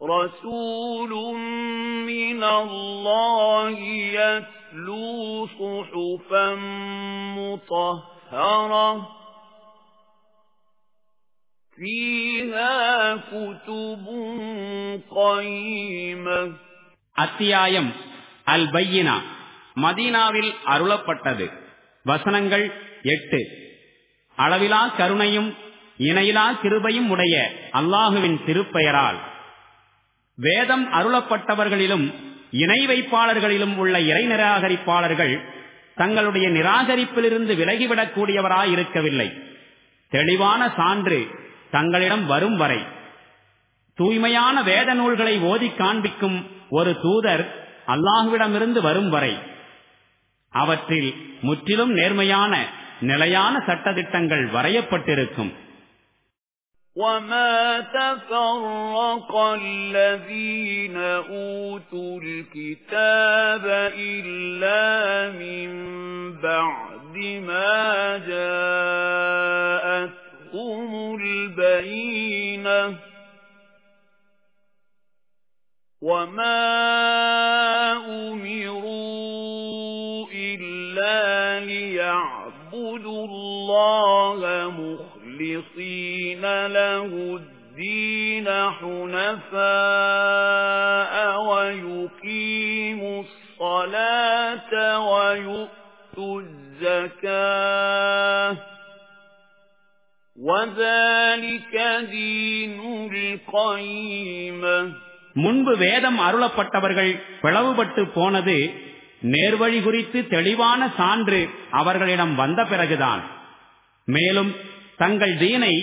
رسول من الله يتلو صحفا مطهرة فيها كتب قيمة அத்தியாயம் அல் பையினா மதீனாவில் அருளப்பட்டது வசனங்கள் எட்டு அளவிலா கருணையும் இணையிலா கிருபையும் உடைய அல்லாஹுவின் திருப்பெயரால் வேதம் அருளப்பட்டவர்களிலும் இணை வைப்பாளர்களிலும் உள்ள இறை நிராகரிப்பாளர்கள் தங்களுடைய நிராகரிப்பிலிருந்து விலகிவிடக்கூடியவராயிருக்கவில்லை. தெளிவான சான்று தங்களிடம் வரும் வரை. தூய்மையான வேத நூல்களை ஓதி காண்பிக்கும் ஒரு தூதர் அல்லாஹுவிடமிருந்து வரும் வரை. அவற்றில் முற்றிலும் நேர்மையான நிலையான சட்டத்திட்டங்கள் வரையப்பட்டிருக்கும். وَمَا تَفَرَّقَ الَّذِينَ أُوتُوا الْكِتَابَ إِلَّا مِن بَعْدِ مَا جَاءَتْهُمُ الْبَيِّنَةُ وَمَا أُمِرُوا إِلَّا لِيَعْبُدُوا اللَّهَ مُخْلِصِينَ لَهُ الدِّينَ حُنَفَاءَ وَيُقِيمُوا الصَّلَاةَ وَيُؤْتُوا الزَّكَاةَ وَذَلِكَ دِينُ الْقَيِّمَةِ முன்பு வேதம் அருளப்பட்டவர்கள் பிளவுபட்டு போனது நேர்வழி குறித்து தெளிவான சான்று அவர்களிடம் வந்த பிறகுதான் மேலும் தங்கள் தீனை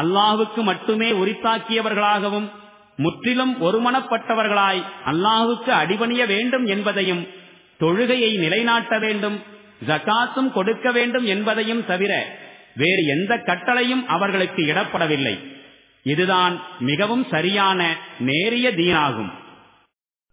அல்லாஹுக்கு மட்டுமே உரித்தாக்கியவர்களாகவும் முற்றிலும் ஒருமனப்பட்டவர்களாய் அல்லாஹுக்கு அடிபணிய வேண்டும் என்பதையும் தொழுகையை நிலைநாட்ட வேண்டும் ஜகாத்தும் கொடுக்க வேண்டும் என்பதையும் தவிர வேறு எந்த கட்டளையும் அவர்களுக்கு இடப்படவில்லை. இதுதான் மிகவும் சரியான நேரிய தீனாகும்.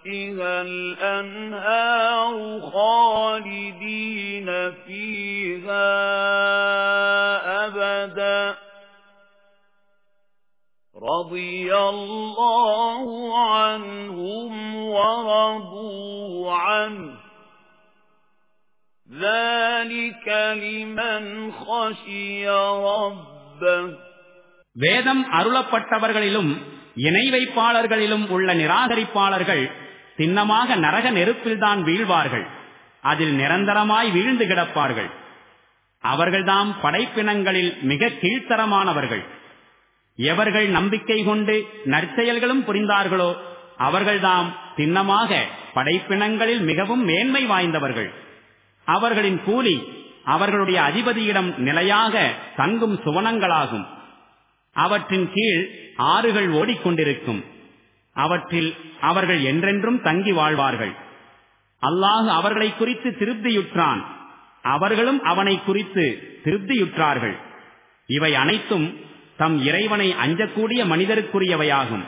تَحْتِهَا الْأَنْهَارُ خَالِدِينَ فِيهَا أَبَدًا رَضِيَ اللَّهُ عَنْهُمْ وَرَضُوا عَنْهُ ذَلِكَ لِمَنْ خَشِيَ رَبَّهُ வேதம் அருளப்பட்டவர்களிலும் இணை வைப்பாளர்களிலும் உள்ள நிராகரிப்பாளர்கள் சின்னமாக நரக நெருப்பில்தான் வீழ்வார்கள். அதில் நிரந்தரமாய் வீழ்ந்து கிடப்பார்கள். அவர்கள்தாம் படைப்பினங்களில் மிக கீழ்த்தரமானவர்கள். எவர்கள் நம்பிக்கை கொண்டு நற்செயல்களும் புரிந்தார்களோ அவர்கள்தாம் சின்னமாக படைப்பினங்களில் மிகவும் மேன்மை வாய்ந்தவர்கள். அவர்களின் கூலி அவர்களுடைய அதிபதியிடம் நிலையாக தங்கும் சுவனங்களாகும். அவற்றின் கீழ் ஆறுகள் ஓடிக்கொண்டிருக்கும். அவற்றில் அவர்கள் என்றென்றும் தங்கி வாழ்வார்கள். அல்லாஹு அவர்களை குறித்து திருப்தியுற்றான். அவர்களும் அவனை குறித்து திருப்தியுற்றார்கள். இவை அனைத்தும் தம் இறைவனை அஞ்சக்கூடிய மனிதருக்குரியவையாகும்.